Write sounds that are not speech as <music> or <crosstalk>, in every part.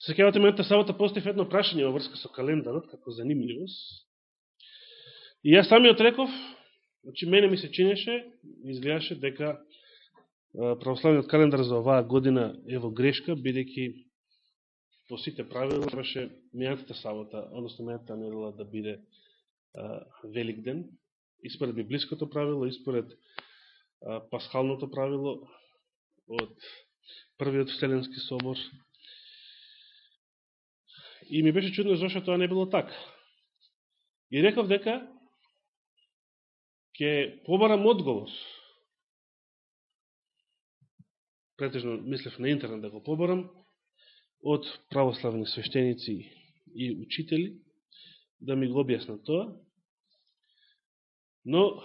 Се кејавате мената сабота постив едно прашање во врска со календарот, како занимливост. И јас самиот реков, значи мене ми се чинеше, изгледаше дека православниот календар за оваа година е во грешка, бидејќи по сите правила требаше мејатата сабота, односно мејатата недела да биде а, Велик ден, испоред библиското правило, испоред а, пасхалното правило од првиот Вселенски собор. И ми беше чудно зашто тоа не било така. И реков дека ќе побарам одговор. Претежно мислев на интернет да го побарам од православни свештеници и учители да ми го објаснат тоа. Но,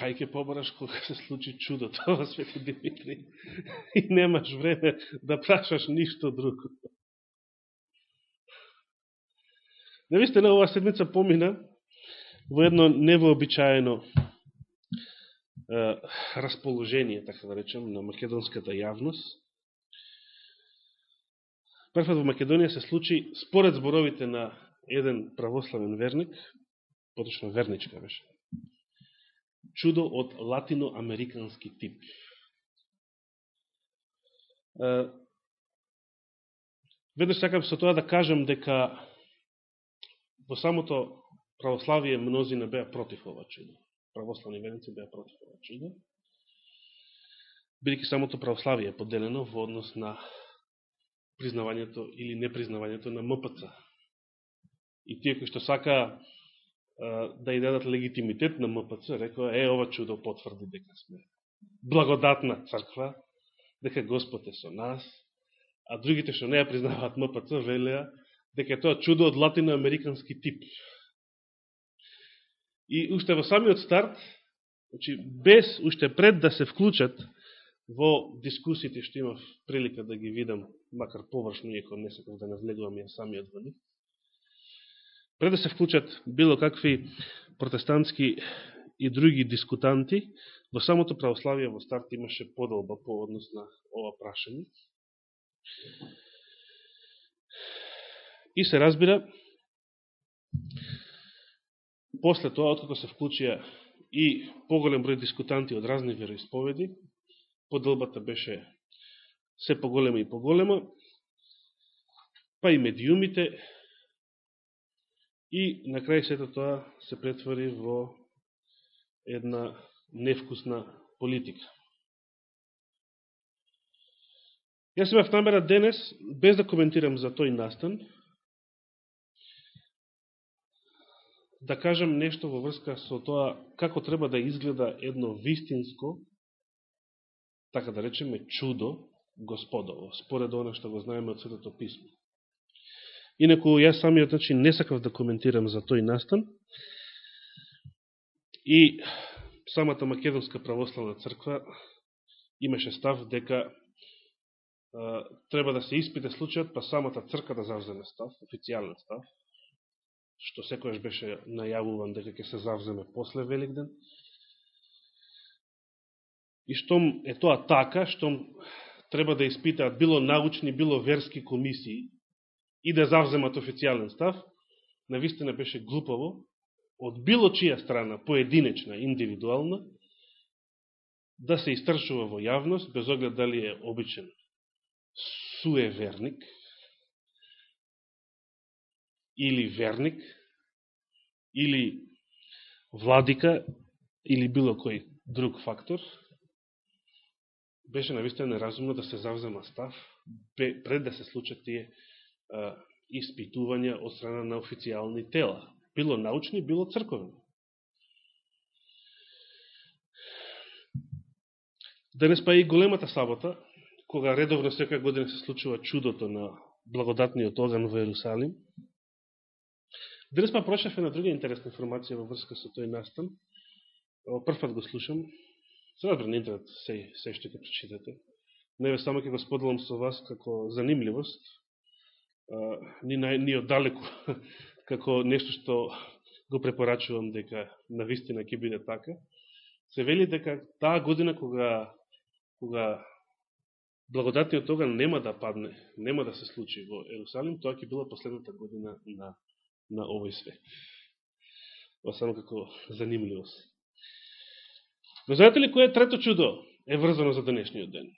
кај ќе побараш кога се случи чудото <laughs> во Свети Димитри и немаш време да прашаш ништо друго. Навистина, ова седмица помина во едно невообичаено расположение, така да речем, на македонската јавност. Првпат во Македонија се случи, според зборовите на еден православен верник, поточно верничка беше, чудо од латиноамерикански тип. Веднаш сакам со тоа да кажам дека во самото православие мнозина беа против ова чудо. Православни верници беа против ова чудо. Бидеќи самото православие поделено во однос на признавањето или непризнавањето на МПЦ. И тие кои што сака да и дадат легитимитет на МПЦ, рекоа, е, ова чудо потврди дека сме благодатна црква, дека Господ е со нас, а другите што не ја признаваат МПЦ, велеа дека е тоа чудо од латиноамерикански тип. И уште во самиот старт, значи, без уште пред да се вклучат во дискусиите што имав прилика да ги видам, макар површно, иако не секам да навлегувам ја самиот во нив, пред да се вклучат било какви протестантски и други дискутанти, во самото православие во старт имаше подолба по однос на ова прашање. И се разбира, после тоа, откако се вклучија и поголем број дискутанти од разни вероисповеди, подолбата беше се поголема и поголема, па и медиумите, и на крај сето тоа се претвори во една невкусна политика. Јас имав намера денес, без да коментирам за тој настан, да кажам нешто во врска со тоа како треба да изгледа едно вистинско, така да речеме, чудо Господово, според оно што го знаеме од Светото Писмо. Инако, јас самиот значи, не сакав да коментирам за тој настан и самата Македонска православна црква имаше став дека а, треба да се испите случајот, па самата црква да завземе став, официјален став, што секојаш беше најавуван дека ќе се завземе после Великден. И штом е тоа така, штом треба да испитаат било научни, било верски комисии и да завземат официјален став, навистина беше глупаво од било чија страна, поединечна, индивидуална, да се истршува во јавност, без оглед дали е обичен суеверник, или верник, или владика, или било кој друг фактор, беше навистина неразумно да се завзема став пред да се случат тие испитувања од страна на официјални тела, било научни, било црковни. Денес па и големата сабота, кога редовно секоја година се случува чудото на благодатниот оган во Иерусалим, Денес па прочнав една друга интересна информација во врска со тој настан. Прв го слушам. Се разбира на интернет се, се што ќе прочитате. Не ве само ќе го споделам со вас како занимливост, ни, на, ни оддалеку <laughs> како нешто што го препорачувам дека на вистина ќе биде така. Се вели дека таа година кога, кога благодатниот тога нема да падне, нема да се случи во Ерусалим, тоа ќе била последната година на, на овој свет. Ова само како занимливост. Но знаете ли кој е трето чудо е врзано за денешниот ден?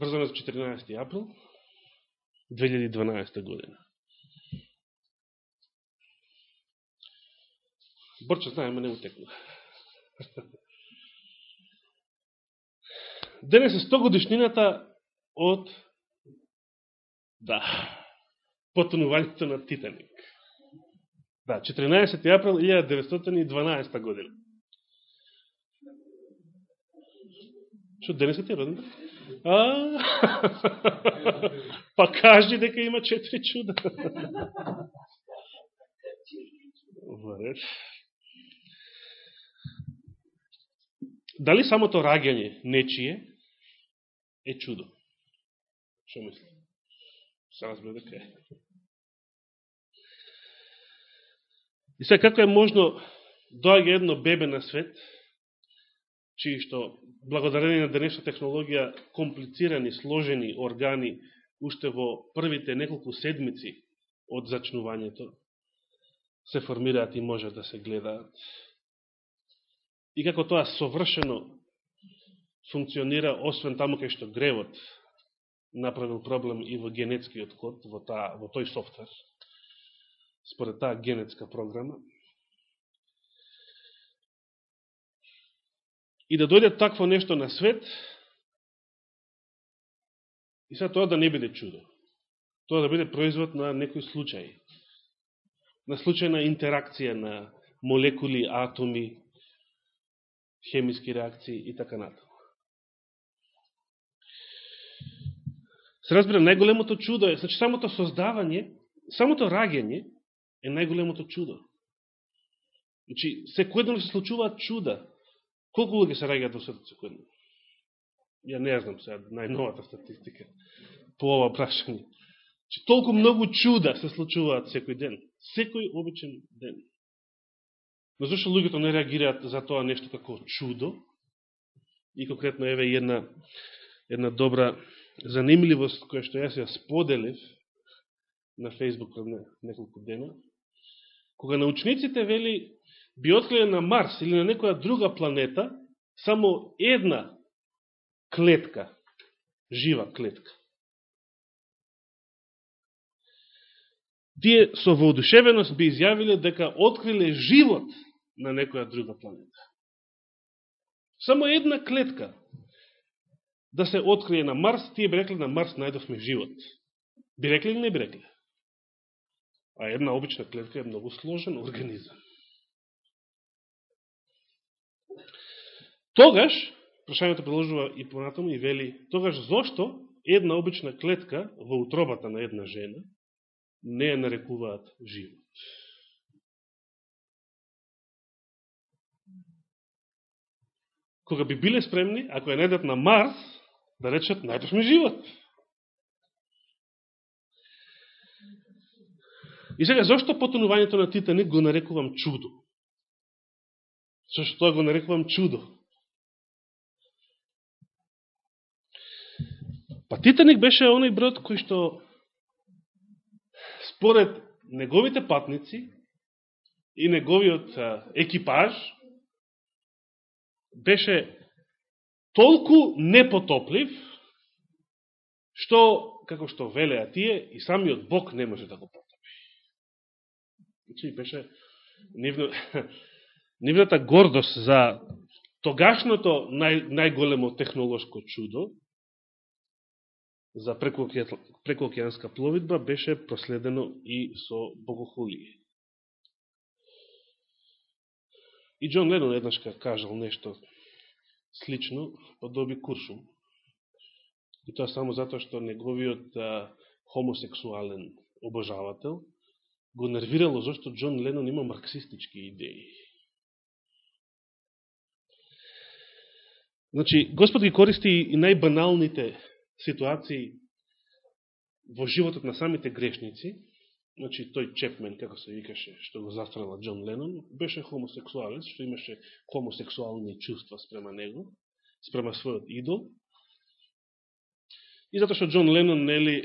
Врзано за 14. април 2012 година. Борче знае, ме не утекна. Денес е 100 годишнината од да, потонувањето на Титаник. Да, 14. април 1912 година. Што денес е ти роден? А, па кажи дека има четири чуда. Варет. Дали самото раѓање нечие е чудо? Што мисли? Се разбира дека е. И сега, како е можно доаѓа едно бебе на свет, чии што, благодарение на денешна технологија, комплицирани, сложени органи, уште во првите неколку седмици од зачнувањето, се формираат и можат да се гледаат и како тоа совршено функционира, освен таму кај што гревот направил проблем и во генетскиот код, во, таа, во тој софтвер, според таа генетска програма. И да дојде такво нешто на свет, и сега тоа да не биде чудо. Тоа да биде производ на некој случај. На случајна интеракција на молекули, атоми, хемиски реакции и така натаму. Се разбира, најголемото чудо е, значи самото создавање, самото раѓање е најголемото чудо. Значи, секојдневно се случуваат чуда. Колку луѓе се раѓаат во светот секојдневно? Ја не знам сега најновата статистика по ова прашање. Че толку многу чуда се случуваат секој ден. Секој обичен ден. Но зашто луѓето не реагираат за тоа нешто како чудо? И конкретно еве една, една добра занимливост која што јас ја споделив на Фейсбук пред неколку дена. Кога научниците вели би открили на Марс или на некоја друга планета само една клетка, жива клетка. Тие со воодушевеност би изјавиле дека откриле живот на некоја друга планета. Само една клетка да се открие на Марс, тие би рекли на Марс најдовме живот. Би рекли или не би рекли? А една обична клетка е многу сложен организам. Тогаш, прашањето продолжува и понатаму и вели, тогаш зошто една обична клетка во утробата на една жена не ја нарекуваат живот? кога би биле спремни, ако ја најдат на Марс, да речат, најдовме живот. И сега, зашто потонувањето на Титаник го нарекувам чудо? Зашто тоа го нарекувам чудо? Па Титаник беше оној брод кој што според неговите патници и неговиот екипаж беше толку непотоплив, што, како што велеа тие, и самиот Бог не може да го потопи. Значи, беше нивно, <laughs> нивната гордост за тогашното нај, најголемо технолошко чудо, за прекоокеанска пловидба, беше проследено и со богохулие. И Джон Ленон еднашка кажал нешто слично, па доби куршум. И тоа само затоа што неговиот а, хомосексуален обожавател го нервирало зашто Джон Ленон има марксистички идеи. Значи, Господ ги користи и најбаналните ситуации во животот на самите грешници значи тој Чепмен, како се викаше, што го застрела Джон Ленон, беше хомосексуалец, што имаше хомосексуални чувства спрема него, спрема својот идол. И затоа што Джон Ленон, нели,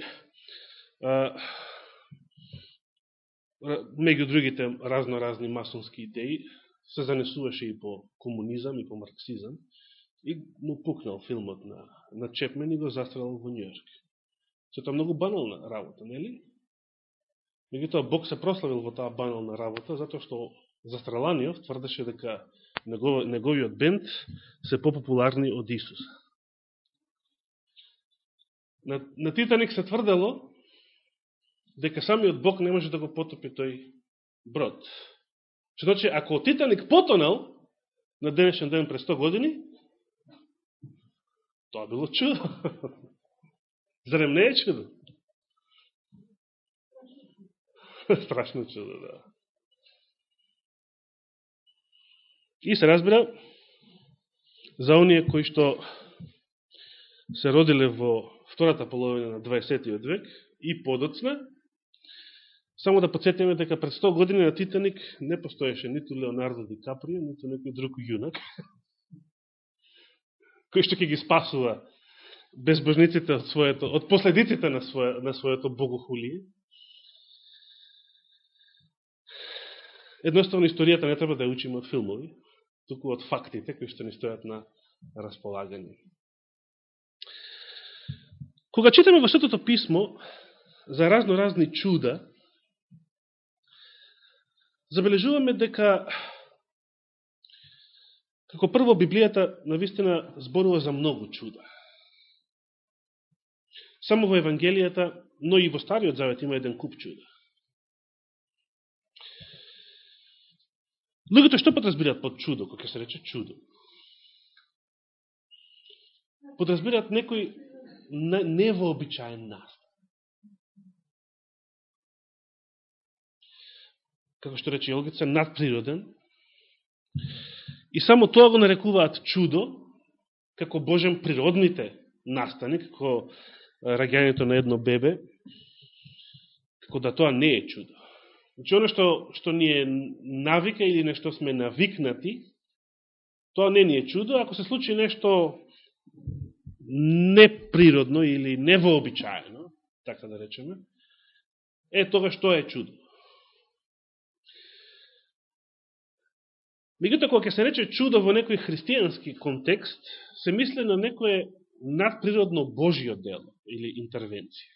меѓу другите разно-разни масонски идеи, се занесуваше и по комунизам и по марксизам, и му пукнал филмот на, на Чепмен и го застрелал во Нью-Йорк. Се тоа многу банална работа, нели? Меѓутоа, Бог се прославил во таа банална работа, затоа што застреланиот тврдеше дека негов, неговиот бенд се попопуларни од Исус. На, на Титаник се тврдело дека самиот Бог не може да го потопи тој брод. Што значи, ако Титаник потонал на денешен ден пред 100 години, тоа било чудо. <laughs> Зарем не е чудо? <laughs> Страшно чудо, да. И се разбира, за оние кои што се родиле во втората половина на 20. век и подоцна, само да подсетиме дека пред 100 години на Титаник не постоеше ниту Леонардо Ди Каприо, ниту некој друг јунак, <laughs> кој што ќе ги спасува безбожниците од, своето, од последиците на, свое, на своето богохулие. Едноставно историјата не треба да ја учиме од филмови, туку од фактите кои што ни стојат на располагање. Кога читаме во Светото писмо за разно-разни чуда, забележуваме дека како прво Библијата навистина зборува за многу чуда. Само во Евангелијата, но и во Стариот Завет има еден куп чуда. Луѓето што подразбират под чудо, кога се рече чудо? Подразбират некој невообичаен настан. Како што рече Јолгица, надприроден. И само тоа го нарекуваат чудо, како Божен природните настани, како раѓањето на едно бебе, како да тоа не е чудо. Значи, оно што, што ни е навика или нешто сме навикнати, тоа не ни е чудо. Ако се случи нешто неприродно или невообичаено, така да речеме, е тоа што е чудо. Мегуто, кога ќе се рече чудо во некој христијански контекст, се мисли на некое надприродно Божио дело или интервенција.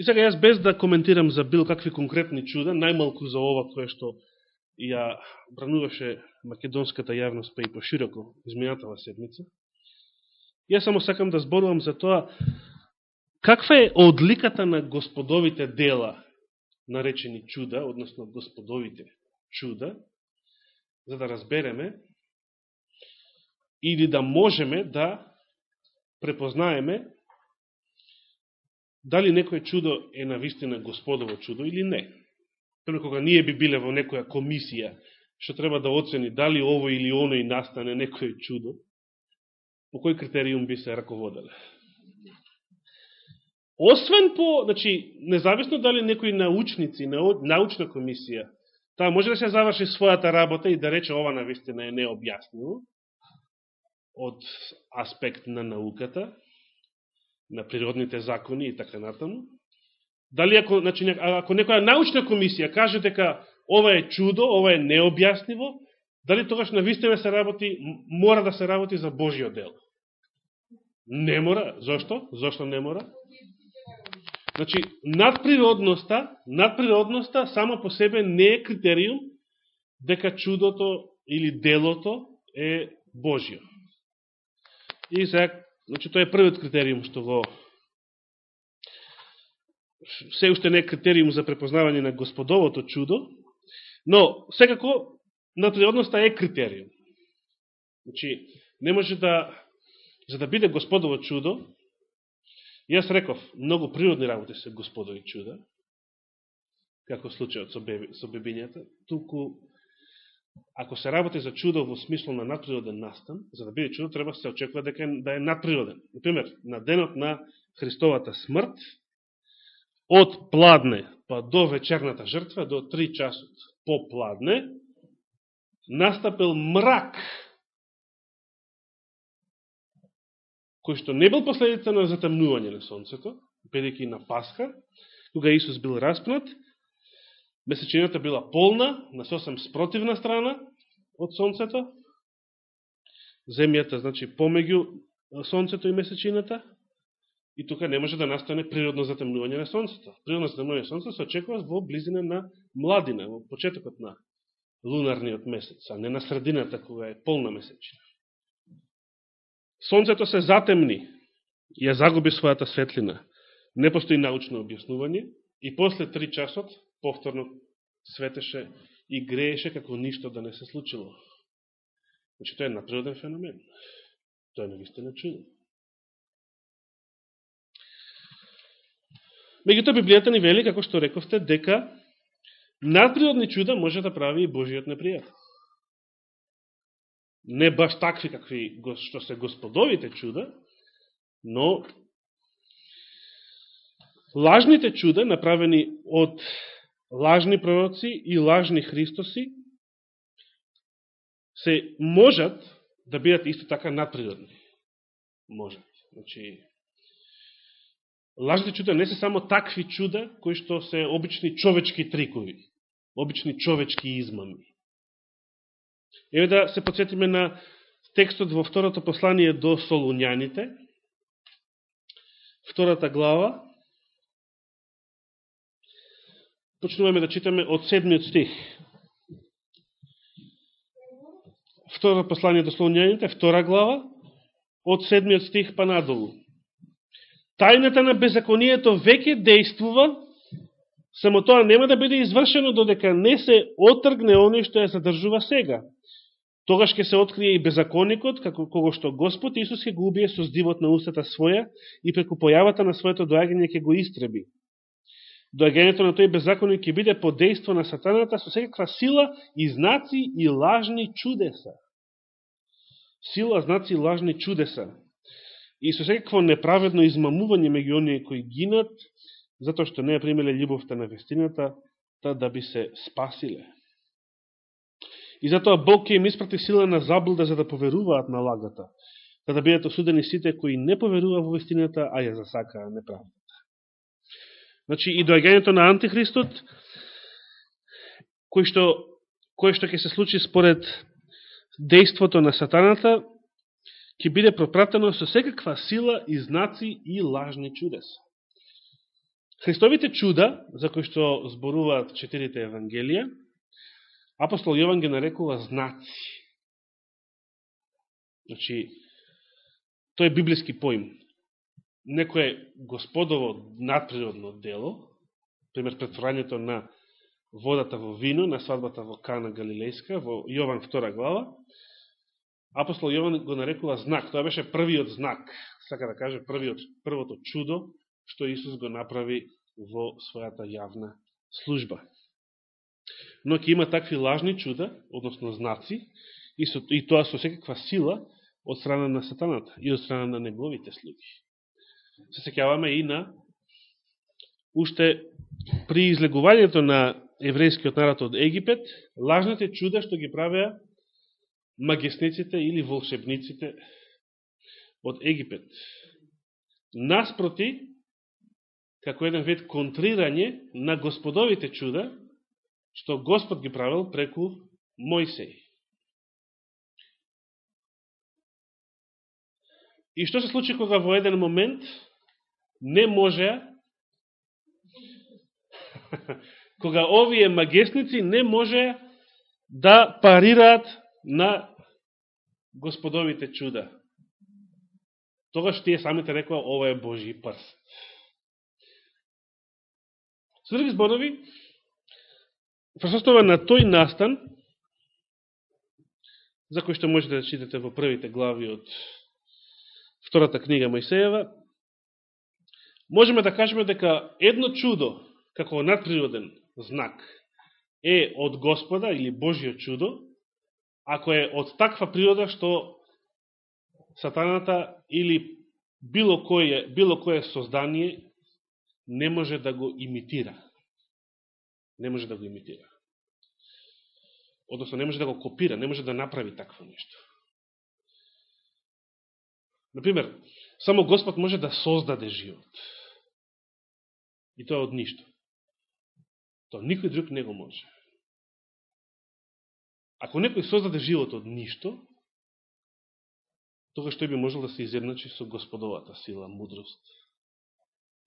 И сега јас без да коментирам за бил какви конкретни чуда, најмалку за ова кое што ја брануваше македонската јавност па и пошироко изминатава седмица, јас само сакам да зборувам за тоа каква е одликата на господовите дела наречени чуда, односно господовите чуда, за да разбереме или да можеме да препознаеме дали некој чудо е на вистина господово чудо или не. Прво кога ние би биле во некоја комисија, што треба да оцени дали ово или оно и настане некој чудо, по кој критериум би се раководеле. Освен по, значи, независно дали некои научници, научна комисија, таа може да се заврши својата работа и да рече ова на вистина е необјаснило од аспект на науката, на природните закони и така натаму. Дали ако, значи, ако некоја научна комисија каже дека ова е чудо, ова е необјасниво, дали тогаш на вистина се работи, мора да се работи за Божиот дело? Не мора. Зошто? Зошто не мора? Значи, надприродноста, надприродноста само по себе не е критериум дека чудото или делото е Божио. И сега Значи, тоа е првиот критериум што го се уште не е критериум за препознавање на господовото чудо, но секако надприродноста е критериум. Значи, не може да, за да биде господово чудо, јас реков, многу природни работи се господови чуда, како случајот со, беби, со бебињата, туку ако се работи за чудо во смисло на надприроден настан, за да биде чудо, треба да се очекува дека да е надприроден. Например, на денот на Христовата смрт, од пладне па до вечерната жртва, до 3 часот по пладне, настапил мрак, кој што не бил последица на затемнување на сонцето, бидејќи на Пасха, кога Исус бил распнат, месечината била полна, на сосем спротивна страна од сонцето, земјата, значи, помеѓу сонцето и месечината, и тука не може да настане природно затемнување на сонцето. Природно затемнување на сонцето се очекува во близина на младина, во почетокот на лунарниот месец, а не на средината кога е полна месечина. Сонцето се затемни ја загуби својата светлина. Не постои научно објаснување и после три часот повторно светеше и грееше како ништо да не се случило. Значи, тоа е наприроден феномен. Тоа е навистина чудо. Меѓутоа Библијата ни вели, како што рековте, дека надприродни чуда може да прави и Божиот непријател. Не баш такви какви што се господовите чуда, но лажните чуда, направени од лажни пророци и лажни Христоси, се можат да бидат исто така надприродни. Можат. Значи, лажните чуда не се само такви чуда, кои што се обични човечки трикови, обични човечки измами. Еве да се подсетиме на текстот во второто послание до Солуњаните, втората глава, почнуваме да читаме од седмиот стих. Второ послание до Солуњаните, втора глава, од седмиот стих па надолу. Тајната на беззаконието веќе действува, само тоа нема да биде извршено додека не се отргне оној што ја задржува сега. Тогаш ќе се открие и беззаконикот, како кого што Господ Исус ќе го убие со здивот на устата своја и преку појавата на своето доаѓање ќе го истреби доаѓањето на тој беззаконик ќе биде под дејство на сатаната со секаква сила и знаци и лажни чудеса. Сила, знаци и лажни чудеса. И со секакво неправедно измамување меѓу оние кои гинат, затоа што не ја примеле љубовта на вестината, та да би се спасиле. И затоа Бог ќе им испрати сила на заблуда за да поверуваат на лагата, та да бидат осудени сите кои не поверува во вестината, а ја засакаа неправдата. Значи, и доаѓањето на Антихристот, кој што, кој што ќе се случи според дејството на сатаната, ќе биде пропратено со секаква сила и знаци и лажни чудеса. Христовите чуда, за кои што зборуваат четирите Евангелија, апостол Јован ги нарекува знаци. Значи, тој е библиски поим некое господово надприродно дело, пример претворањето на водата во вино, на свадбата во Кана Галилејска, во Јован 2 глава, апостол Јован го нарекува знак. Тоа беше првиот знак, сака да каже, првиот, првото чудо, што Исус го направи во својата јавна служба. Но ќе има такви лажни чуда, односно знаци, и, со, и тоа со секаква сила од страна на сатаната и од страна на неговите слуги се секјаваме и на уште при излегувањето на еврејскиот народ од Египет, лажните чуда што ги правеа магесниците или волшебниците од Египет. Наспроти, како еден вид контрирање на господовите чуда, што Господ ги правил преку Мојсеј. И што се случи кога во еден момент не може <laughs> кога овие магесници не може да парираат на господовите чуда. Тогаш тие самите рекоа, ова е Божи прст. Со други зборови, присуствува на тој настан, за кој што можете да читате во првите глави од втората книга Мојсеева, можеме да кажеме дека едно чудо, како надприроден знак, е од Господа или Божио чудо, ако е од таква природа што сатаната или било кое, било кое создание не може да го имитира. Не може да го имитира. Односно, не може да го копира, не може да направи такво нешто. Например, само Господ може да создаде живот. И тоа од ништо. Тоа никој друг не го може. Ако некој создаде живот од ништо, тогаш што би можел да се изедначи со господовата сила, мудрост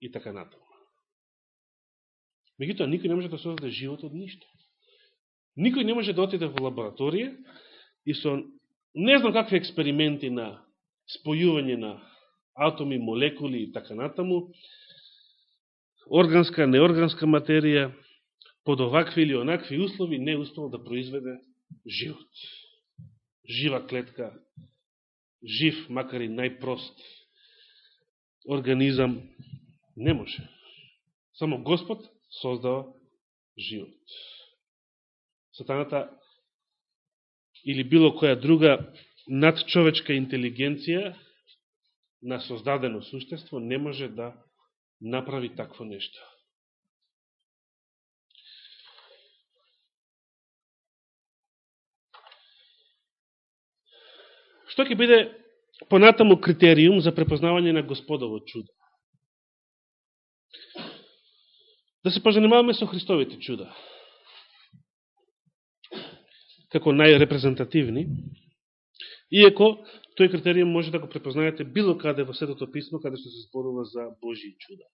и така натаму. Мегутоа, никој не може да создаде живот од ништо. Никој не може да отиде во лабораторија и со не знам какви експерименти на спојување на атоми, молекули и така натаму, органска, неорганска материја, под овакви или онакви услови не успел да произведе живот. Жива клетка, жив, макар и најпрост организам, не може. Само Господ создава живот. Сатаната или било која друга надчовечка интелигенција на создадено суштество не може да направи такво нешто. Што ќе биде понатаму критериум за препознавање на Господово чудо? Да се позанимаваме со Христовите чуда. Како најрепрезентативни. Иеко, тој критериум може да го препознаете било каде во Светото Писмо, каде што се зборува за Божи чуда.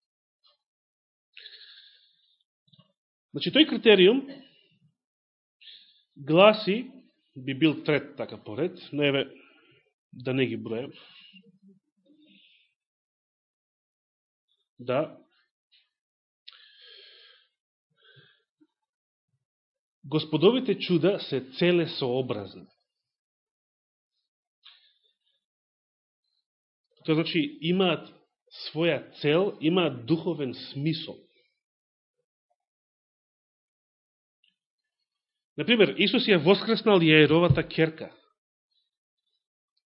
Значи, тој критериум гласи, би бил трет така поред, но еве, да не ги броем, да Господовите чуда се целесообразни. Тоа значи имаат своја цел, имаат духовен смисол. Например, Исус ја воскреснал Јаеровата керка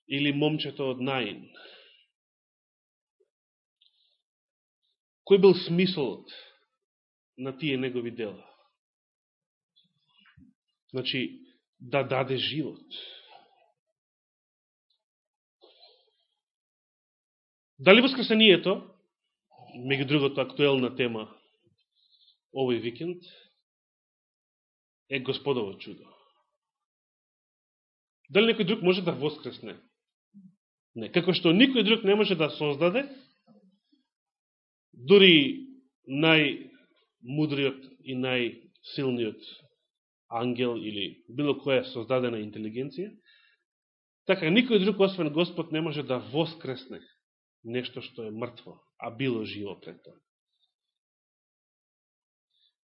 или момчето од Наин. Кој бил смисолот на тие негови дела? Значи, да даде живот. Дали воскресението, меѓу другото актуелна тема овој викенд, е Господово чудо? Дали некој друг може да воскресне? Не. Како што никој друг не може да создаде, дури најмудриот и најсилниот ангел или било која создадена интелигенција, така никој друг освен Господ не може да воскресне нешто што е мртво, а било живо пред тоа.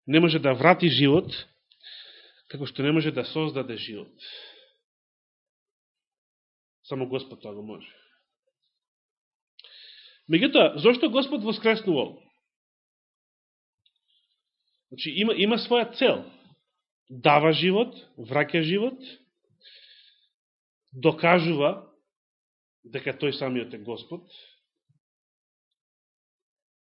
Не може да врати живот, како што не може да создаде живот. Само Господ тоа го може. Меѓутоа, зашто Господ воскреснувал? Значи, има, има своја цел. Дава живот, враќа живот, докажува дека тој самиот е Господ,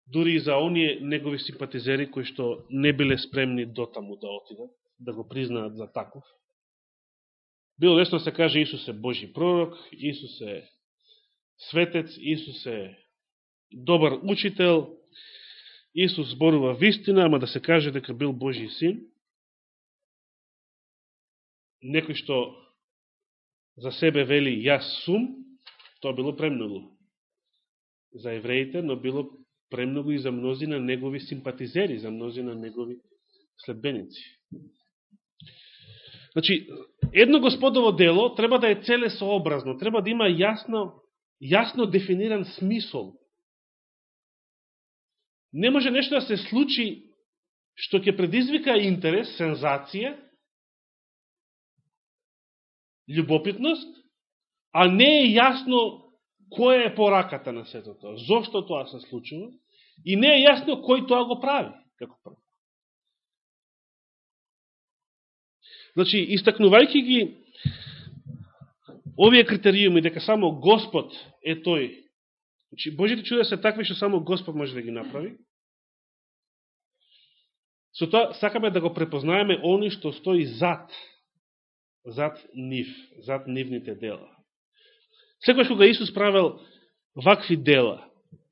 дури и за оние негови симпатизери кои што не биле спремни до таму да отидат, да го признаат за таков. Било лесно се каже Исус е Божи пророк, Исус е светец, Исус е добар учител, Исус зборува вистина, ама да се каже дека бил Божи син. Некој што за себе вели јас сум, тоа било премногу за евреите, но било премногу и за мнози на негови симпатизери, за мнози на негови следбеници. Значи, едно господово дело треба да е целесообразно, треба да има јасно, јасно дефиниран смисол. Не може нешто да се случи што ќе предизвика интерес, сензација, љубопитност, а не е јасно која е пораката на сето тоа, зошто тоа се случува, и не е јасно кој тоа го прави, како прво. Значи, истакнувајќи ги овие критериуми, дека само Господ е тој, значи, Божите чуда се такви што само Господ може да ги направи, Со тоа сакаме да го препознаеме они што стои зад, зад нив, зад нивните дела. Секојаш кога Исус правил вакви дела,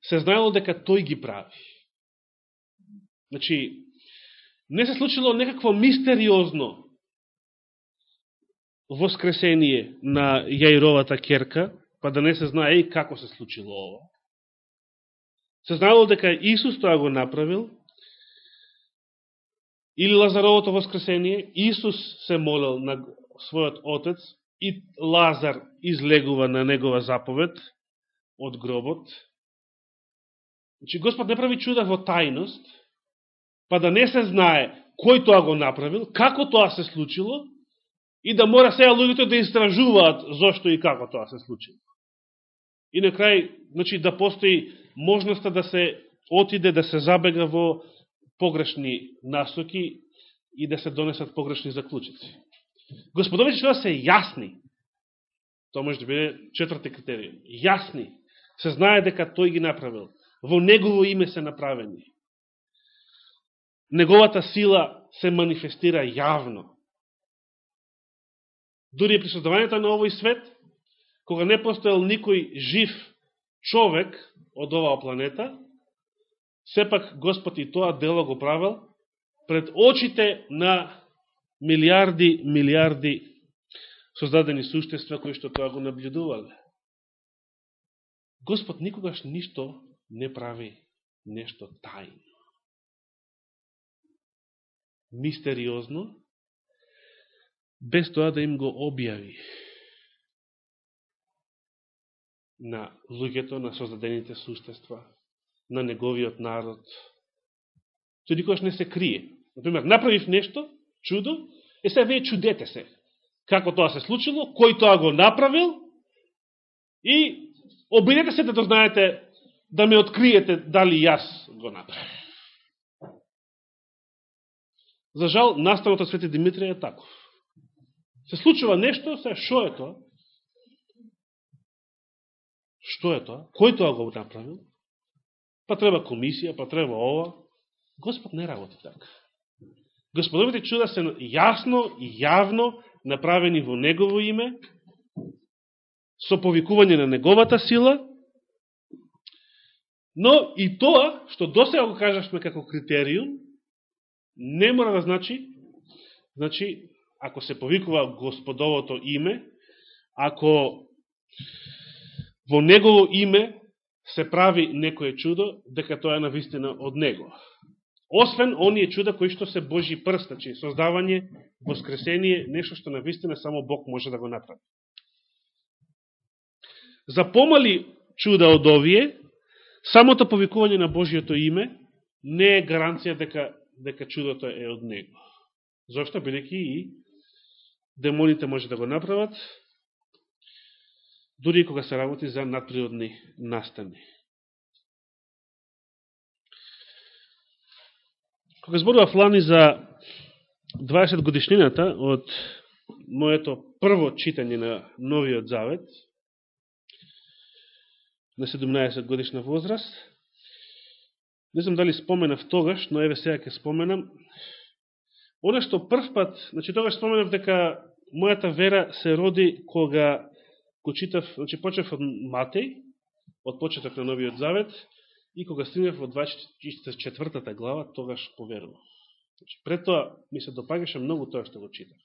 се знаело дека тој ги прави. Значи, не се случило некакво мистериозно воскресение на Јаировата керка, па да не се знае и како се случило ова. Се знаело дека Исус тоа го направил, или Лазаровото воскресение, Исус се молил на својот отец и Лазар излегува на негова заповед од гробот. Значи, Господ не прави чуда во тајност, па да не се знае кој тоа го направил, како тоа се случило, и да мора сега луѓето да истражуваат зошто и како тоа се случило. И на крај, значи, да постои можноста да се отиде, да се забега во погрешни насоки и да се донесат погрешни заклучици. Господовите чуда се јасни. Тоа може да биде четврти критериум. Јасни. Се знае дека тој ги направил. Во негово име се направени. Неговата сила се манифестира јавно. Дори при создавањето на овој свет, кога не постоел никој жив човек од оваа планета, сепак Господ и тоа дело го правил пред очите на милиарди, милиарди создадени суштества кои што тоа го наблюдувале. Господ никогаш ништо не прави нешто тајно. Мистериозно, без тоа да им го објави на луѓето, на создадените суштества, на неговиот народ. Тој никогаш не се крие. Например, направив нешто, чудо, е се вие чудете се. Како тоа се случило, кој тоа го направил и обидете се да дознаете, да ме откриете дали јас го направив. За жал, наставот Свети Димитрија е таков. Се случува нешто, се шо е тоа? Што е тоа? Кој тоа го направил? Па треба комисија, па треба ова. Господ не работи така. Господовите чуда се јасно и јавно направени во Негово име, со повикување на Неговата сила, но и тоа, што до сега го кажавме како критериум, не мора да значи, значи, ако се повикува Господовото име, ако во Негово име се прави некое чудо, дека тоа е навистина од Него. Освен оние чуда кои што се Божи прст, значи создавање, воскресение, нешто што навистина само Бог може да го направи. За помали чуда од овие, самото повикување на Божиото име не е гаранција дека, дека чудото е од Него. Зошто? Бидеќи и демоните може да го направат, дури и кога се работи за надприродни настани. Кога зборува Флани за 20 годишнината од моето прво читање на Новиот Завет, на 17 годишна возраст, не знам дали споменав тогаш, но еве сега ќе споменам, Оно што прв пат, значи тогаш споменав дека мојата вера се роди кога го читав, значи почев од Матеј, од почеток на Новиот Завет, И кога стигнав во 24 глава, тогаш поверував. Значи, пред тоа ми се допагаше многу тоа што го читав.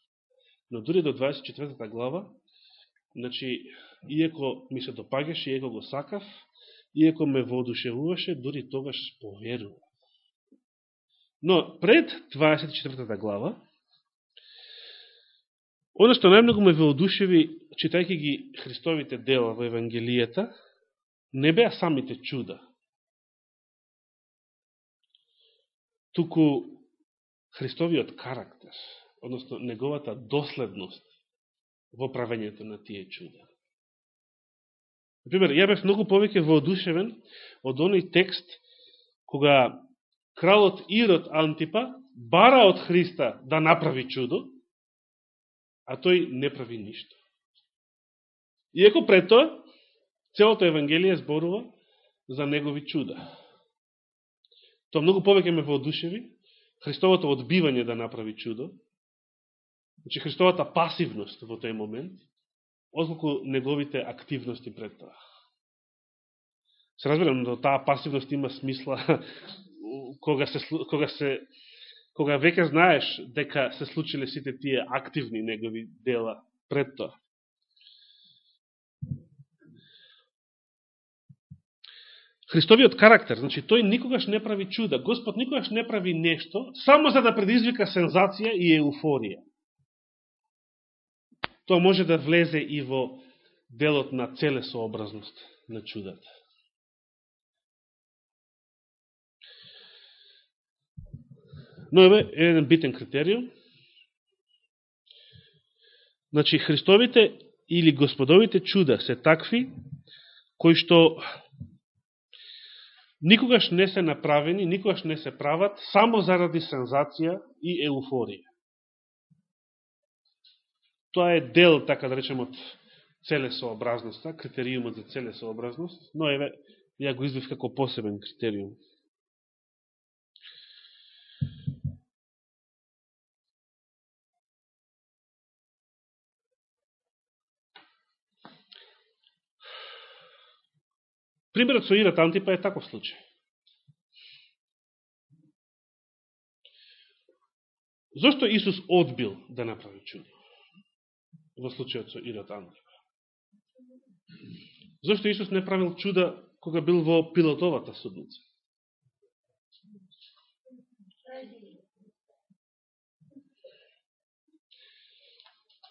Но дури до 24 глава, значи, иеко ми се допагаше, иеко го сакав, иеко ме воодушевуваше, дури тогаш поверував. Но пред 24 глава, Оно што најмногу ме воодушеви, читајќи ги Христовите дела во Евангелијата, не беа самите чуда, туку Христовиот карактер, односно неговата доследност во правењето на тие чуда. Например, ја бев многу повеќе воодушевен од оној текст кога кралот Ирод Антипа бара од Христа да направи чудо, а тој не прави ништо. Иако пред тоа, целото Евангелие зборува за негови чуда. Тоа многу повеќе ме воодушеви, Христовото одбивање да направи чудо, значи Христовата пасивност во тој момент, отколку неговите активности пред тоа. Се разбирам, но таа пасивност има смисла <laughs> кога се, кога се кога веќе знаеш дека се случиле сите тие активни негови дела пред тоа. Христовиот карактер, значи тој никогаш не прави чуда, Господ никогаш не прави нешто само за да предизвика сензација и еуфорија. Тоа може да влезе и во делот на целесообразност на чудата. Но е еден битен критериум. Значи, Христовите или Господовите чуда се такви, кои што никогаш не се направени, никогаш не се прават, само заради сензација и еуфорија. Тоа е дел, така да речем, од целесообразноста, критериумот за целесообразност, но еве, ја го извив како посебен критериум. Примерот со Ират Антипа е таков случај. Зошто Исус одбил да направи чудо? Во случајот со Ират Антипа. Зошто Исус не правил чуда кога бил во пилотовата судница?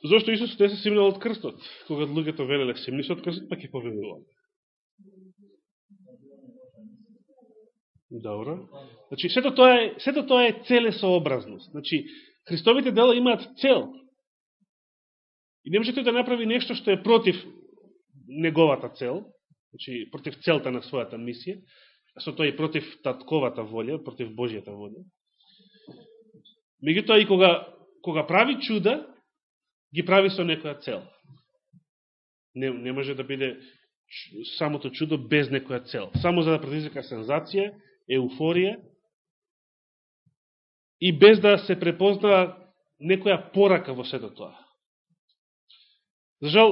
Зошто Исус не се симнал од крстот, кога луѓето велеле симни се од крстот, па ќе повелуваме. Добро. Значи, сето тоа е, сето тоа е целесообразност. Значи, Христовите дела имаат цел. И не може тој да направи нешто што е против неговата цел, значи, против целта на својата мисија, а со тоа и против татковата волја, против Божијата волја. Меѓутоа и кога, кога прави чуда, ги прави со некоја цел. Не, не може да биде самото чудо без некоја цел. Само за да предизвика сензација еуфорија и без да се препознава некоја порака во сето тоа. За жал,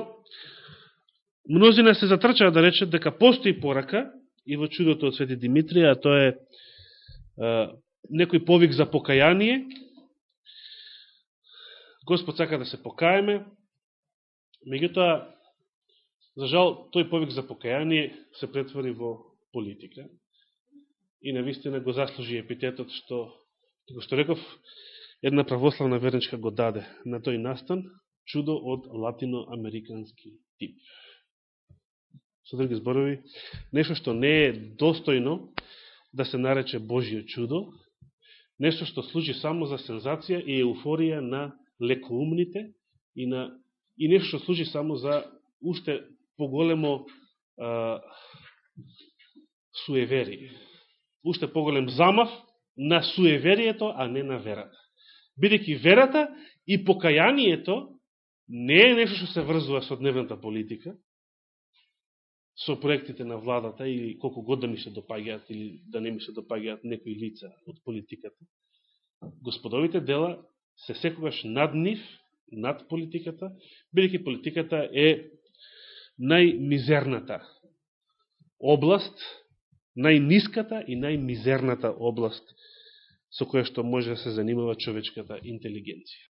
мнозина се затрчаа да речат дека постои порака и во чудото од Свети Димитрија, а тоа е, е некој повик за покаяние. Господ сака да се покаеме, меѓутоа, за жал, тој повик за покаяние се претвори во политика и навистина го заслужи епитетот што, како што реков, една православна верничка го даде на тој настан чудо од латиноамерикански тип. Со други зборови, нешто што не е достојно да се нарече Божие чудо, нешто што служи само за сензација и еуфорија на лекоумните и, на, и нешто што служи само за уште поголемо а, суеверие уште поголем замав на суеверието, а не на верата. Бидеќи верата и покајанието не е нешто што се врзува со дневната политика, со проектите на владата или колку год да ми се допаѓаат или да не ми се допаѓаат некои лица од политиката. Господовите дела се секогаш над нив, над политиката, бидеќи политиката е најмизерната област најниската и најмизерната област со која што може да се занимава човечката интелигенција.